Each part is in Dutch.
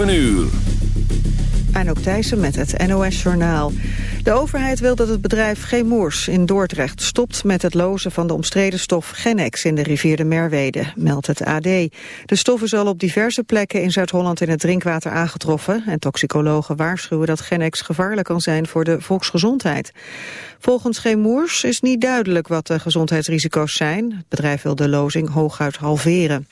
7 uur. Thijssen met het NOS-journaal. De overheid wil dat het bedrijf Gemoers in Dordrecht stopt met het lozen van de omstreden stof Genex in de rivier de Merwede, meldt het AD. De stof is al op diverse plekken in Zuid-Holland in het drinkwater aangetroffen en toxicologen waarschuwen dat Genex gevaarlijk kan zijn voor de volksgezondheid. Volgens Gemoers is niet duidelijk wat de gezondheidsrisico's zijn. Het bedrijf wil de lozing hooguit halveren.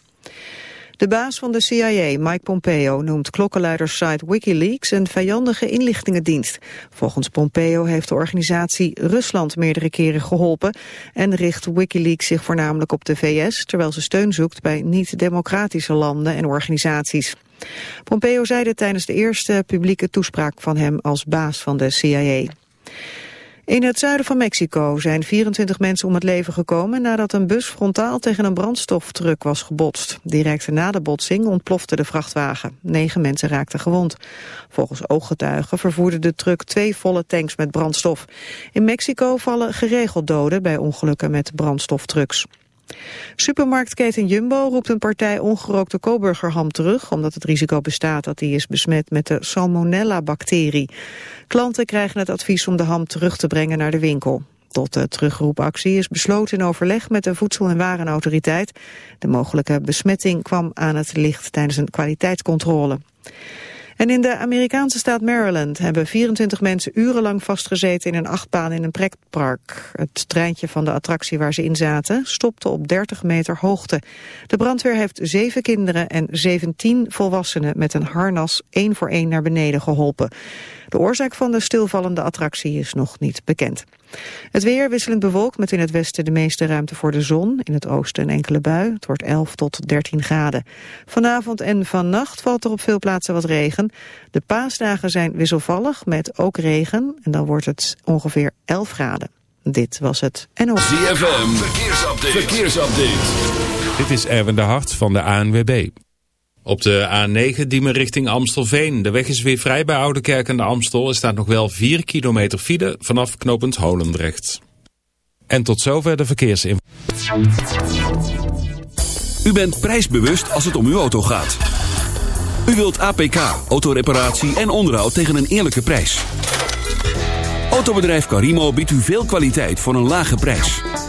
De baas van de CIA, Mike Pompeo, noemt klokkenluidersite Wikileaks een vijandige inlichtingendienst. Volgens Pompeo heeft de organisatie Rusland meerdere keren geholpen en richt Wikileaks zich voornamelijk op de VS, terwijl ze steun zoekt bij niet-democratische landen en organisaties. Pompeo zei dit tijdens de eerste publieke toespraak van hem als baas van de CIA. In het zuiden van Mexico zijn 24 mensen om het leven gekomen nadat een bus frontaal tegen een brandstoftruck was gebotst. Direct na de botsing ontplofte de vrachtwagen. Negen mensen raakten gewond. Volgens ooggetuigen vervoerde de truck twee volle tanks met brandstof. In Mexico vallen geregeld doden bij ongelukken met brandstoftrucks. Supermarktketen Jumbo roept een partij ongerookte Coburgerham terug... omdat het risico bestaat dat die is besmet met de Salmonella-bacterie. Klanten krijgen het advies om de ham terug te brengen naar de winkel. Tot de terugroepactie is besloten in overleg met de Voedsel- en Warenautoriteit. De mogelijke besmetting kwam aan het licht tijdens een kwaliteitscontrole. En in de Amerikaanse staat Maryland hebben 24 mensen urenlang vastgezeten in een achtbaan in een pretpark. Het treintje van de attractie waar ze in zaten stopte op 30 meter hoogte. De brandweer heeft zeven kinderen en 17 volwassenen met een harnas één voor één naar beneden geholpen. De oorzaak van de stilvallende attractie is nog niet bekend. Het weer wisselend bewolkt met in het westen de meeste ruimte voor de zon. In het oosten een enkele bui. Het wordt 11 tot 13 graden. Vanavond en vannacht valt er op veel plaatsen wat regen. De paasdagen zijn wisselvallig met ook regen. En dan wordt het ongeveer 11 graden. Dit was het NOS. ZFM, verkeersupdate. verkeersupdate. Dit is Erwin de Hart van de ANWB. Op de A9 Diemen richting Amstelveen. De weg is weer vrij bij Oudekerk en de Amstel. Er staat nog wel 4 kilometer file vanaf knooppunt Holendrecht. En tot zover de verkeersinformatie. U bent prijsbewust als het om uw auto gaat. U wilt APK, autoreparatie en onderhoud tegen een eerlijke prijs. Autobedrijf Carimo biedt u veel kwaliteit voor een lage prijs.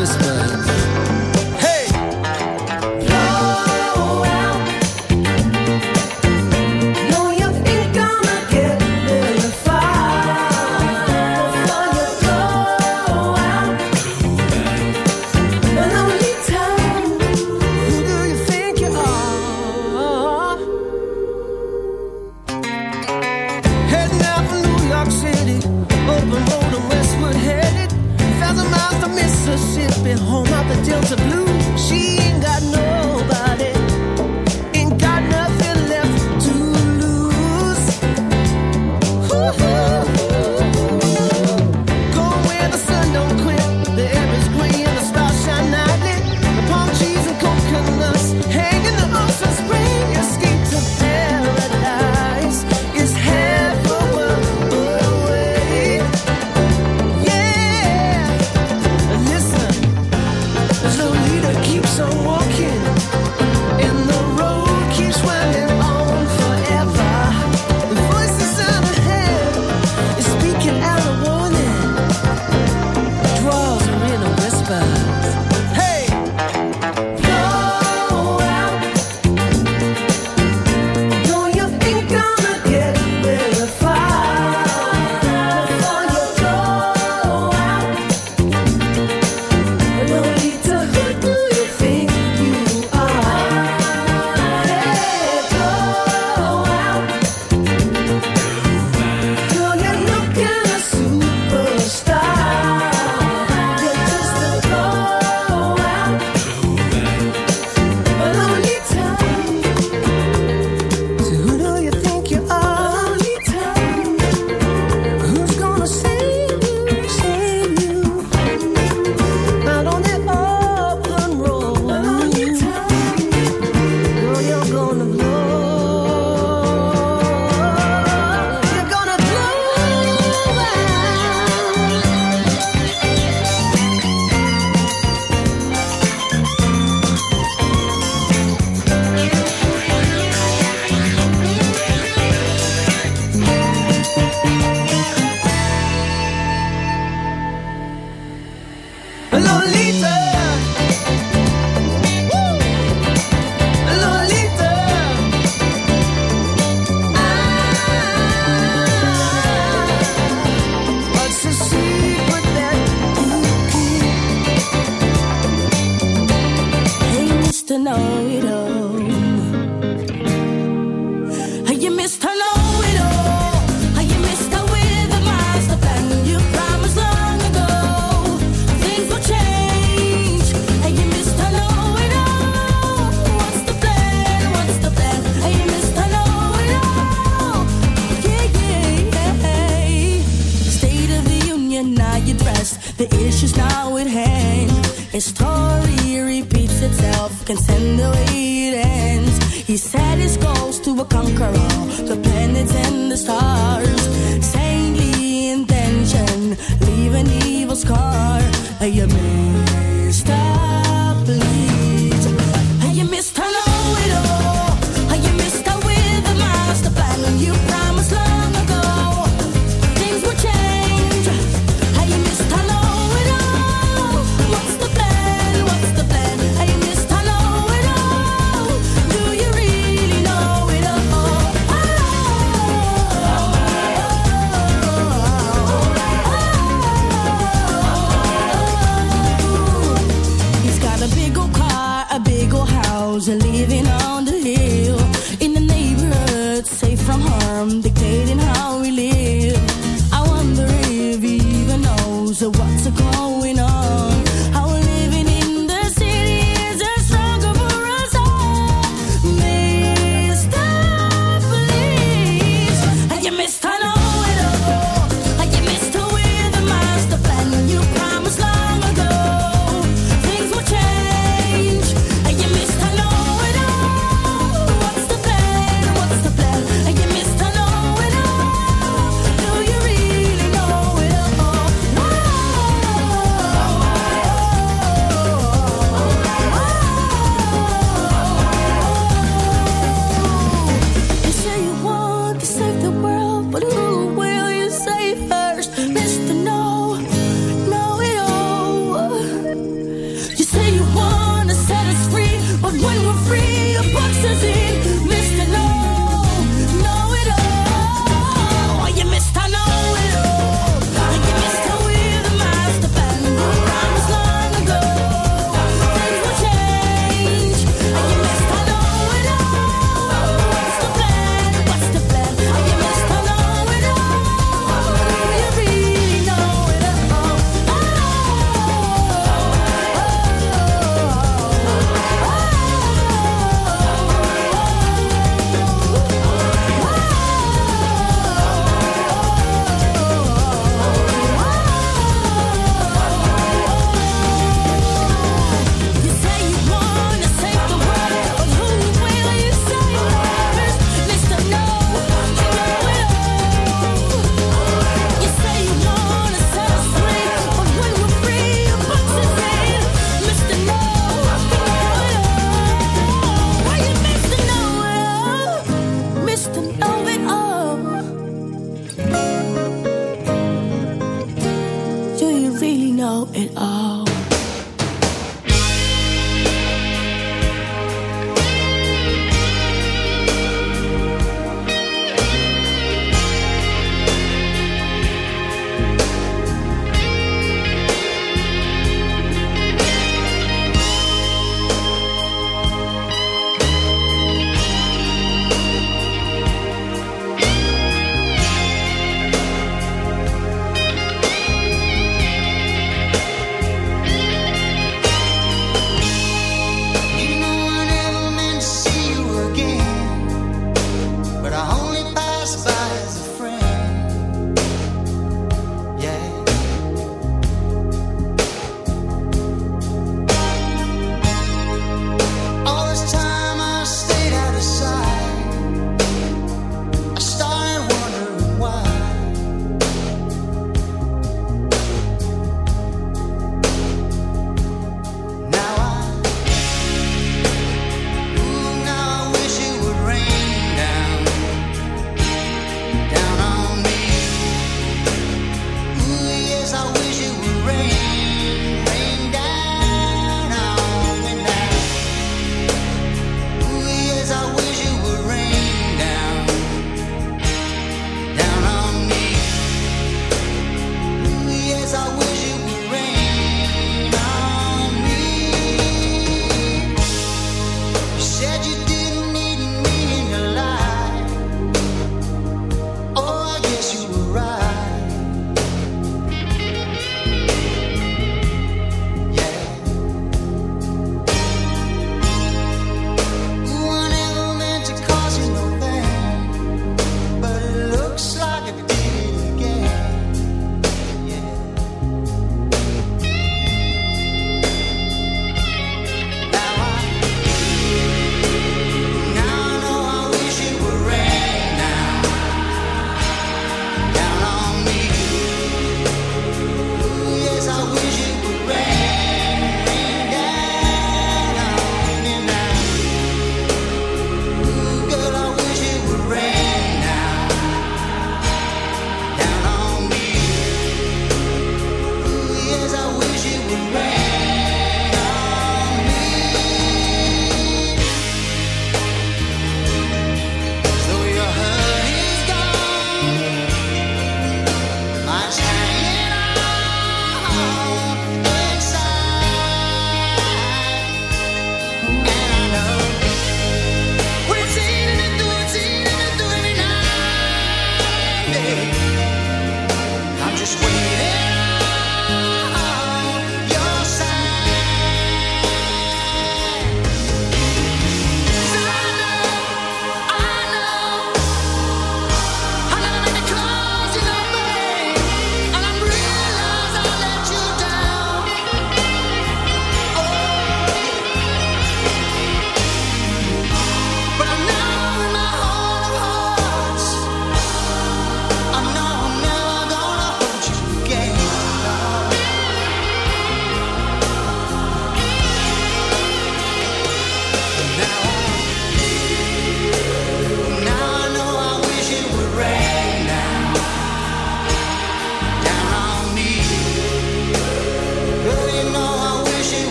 whisper.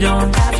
don't have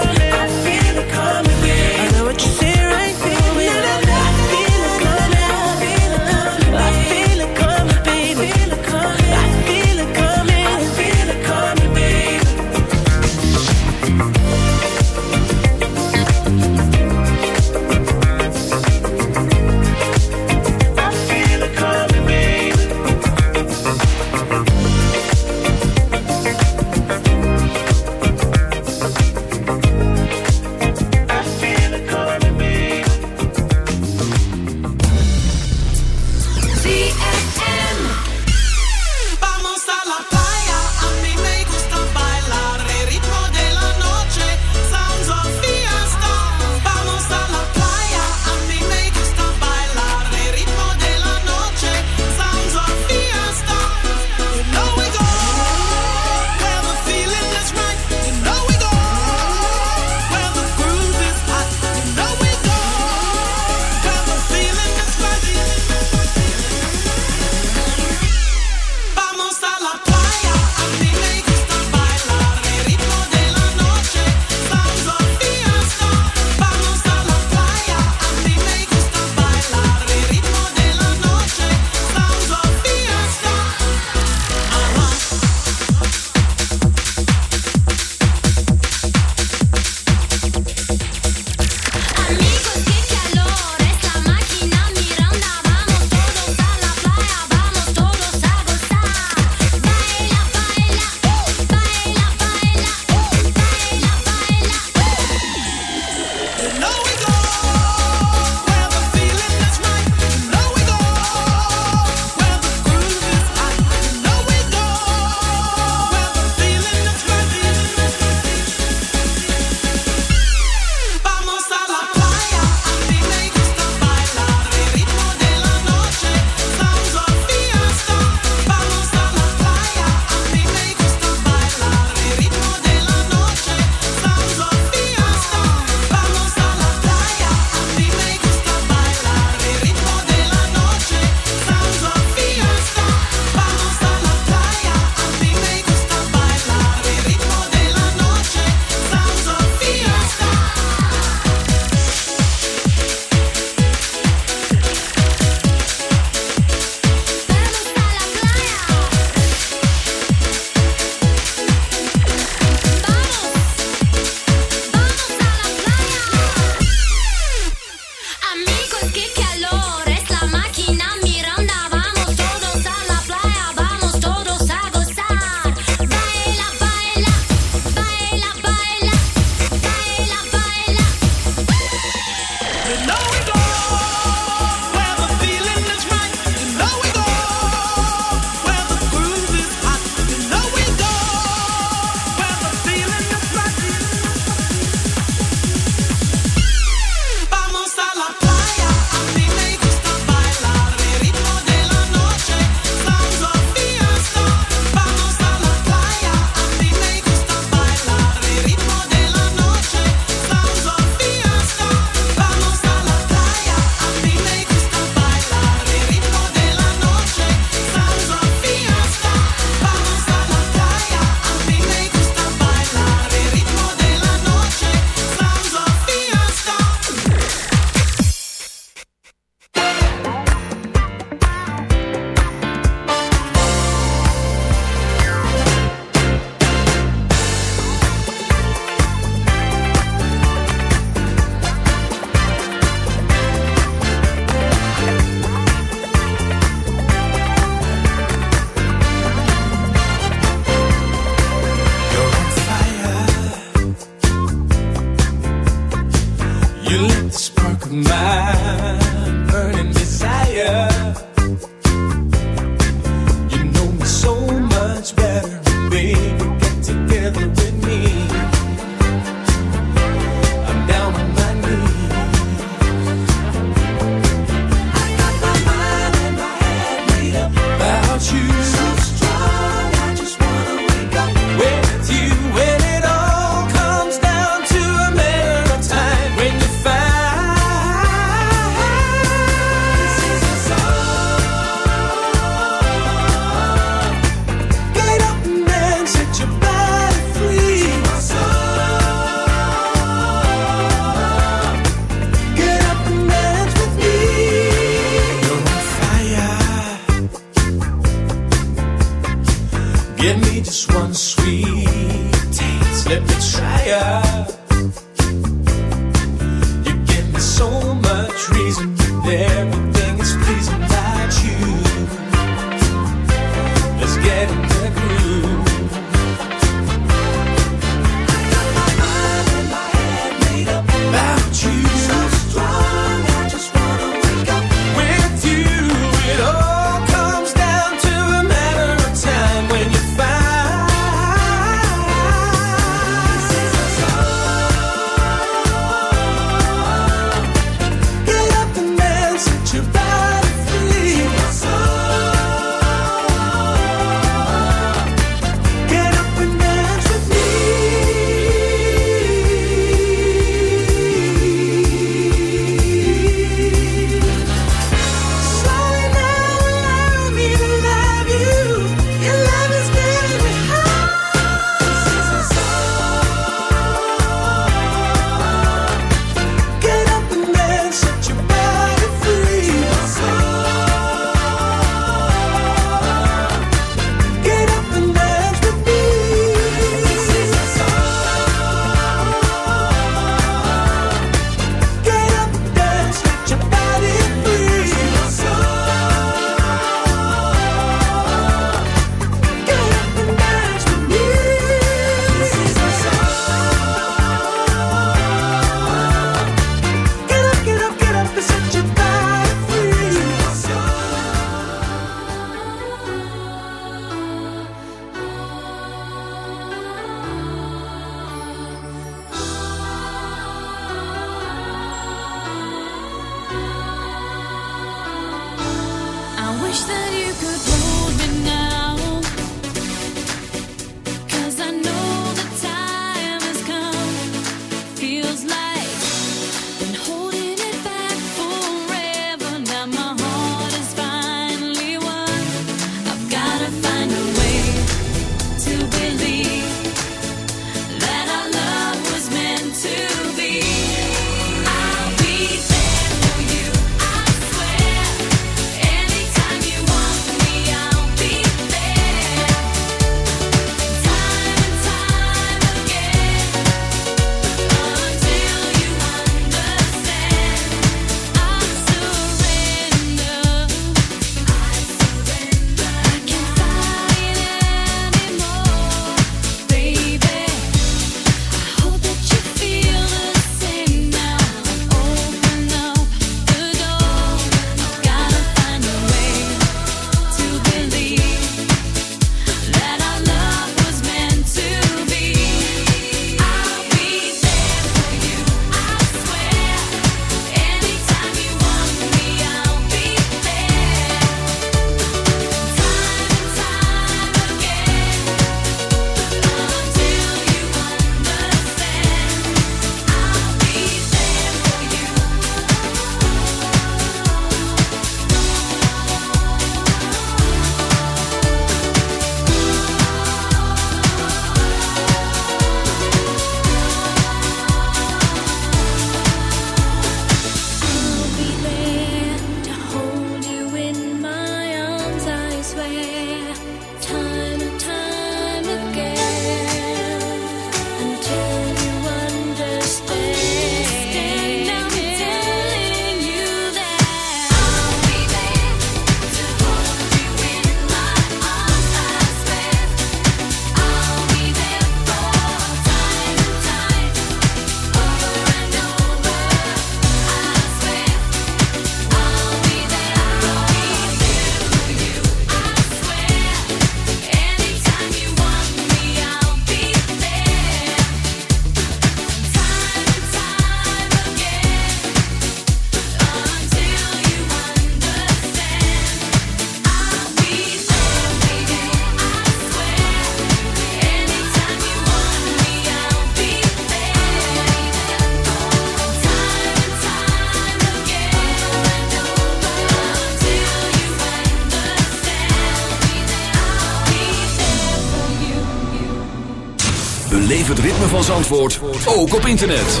het ritme van Zandvoort ook op internet.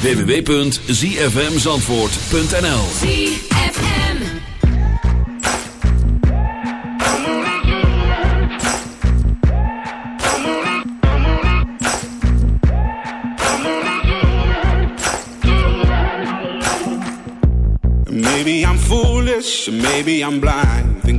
www.zfmzandvoort.nl ZFM. Maybe I'm foolish, maybe I'm blind.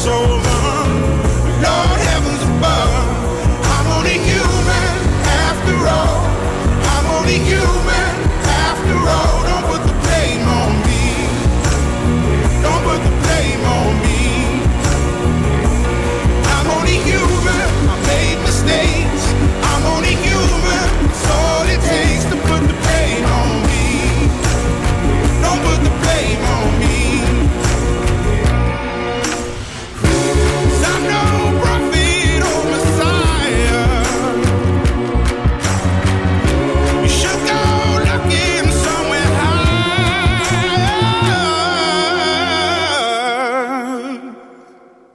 so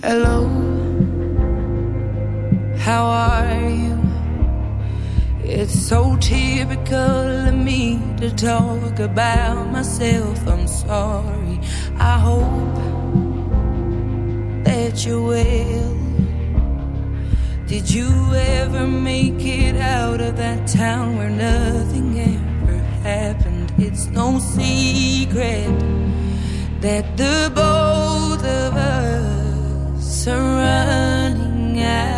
Hello, how are you? It's so typical of me to talk about myself. I'm sorry. I hope that you will. Did you ever make it out of that town where nothing ever happened? It's no secret that the both of us are running out.